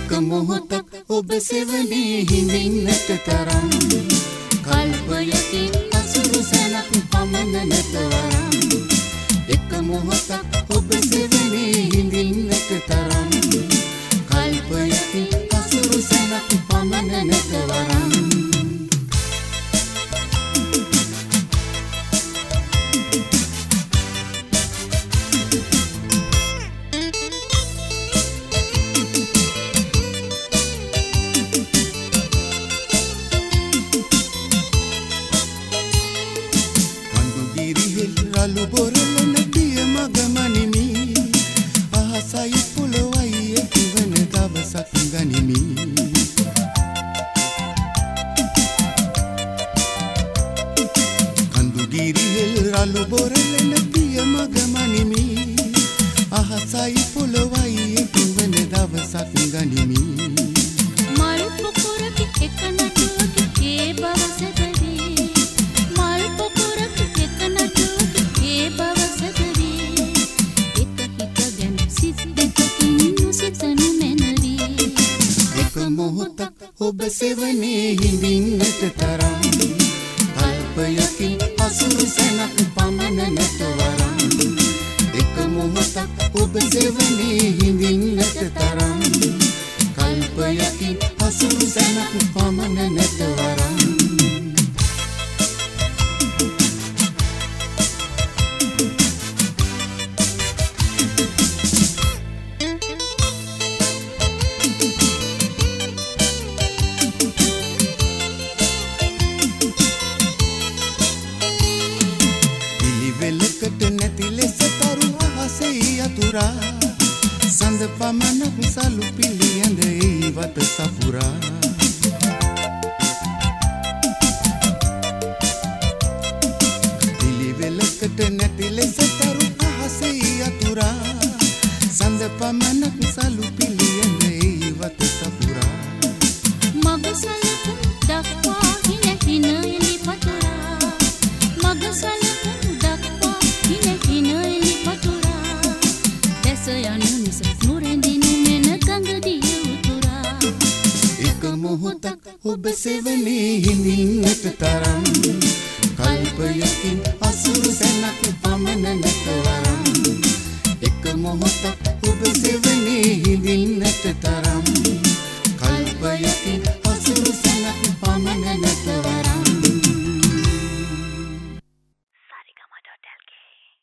මොහොතක් ඔබ සෙවනේ හිඳින්නට තරම්. කල්පයකින් අසුරු සැනක් පමණ නැතවරම් එක මොහොතක් ඔබ සෙවනේ රළු බොරලන දිය මගමනිමි. අහසයි පොළොවයි ඇතිවන දවසක් ගනිමි. කඳුගිරිහෙල් රළු බොරලන දිය මගමනිමි. අහසයි පොළොවයි ඇතිවන දවසක් ගනිමි. ඔබ සෙවනේ හිඳින්නට තරම්. කල්පයකින් අසුරු සැනක් පමණ නැතවරම් එක මොහොතක් ඔබ සෙවනේ හිඳින්නට තරම්. පිළිවෙලකට නැති ලෙස තරු අහසේ යතුරා සඳ පමණක් සලු පිළියඳ ඒ වත සපුරා පිළිවෙලකට නැති ලෙස තරු අහසේ යතුරා සඳ පමණක් සලු පිළියඳ ඒ වත සපුරා මග මොහොතක් ඔබ සෙවනේ හිඳින්නට තරම්. කල්පයකින් අසුරු සැනක් පමණ නැතවරම් එක මොහොතක් ඔබ සෙවනේ හිඳින්නට තරම්. කල්පයකින් අසුරු සැනක් පමණ නැතවරම්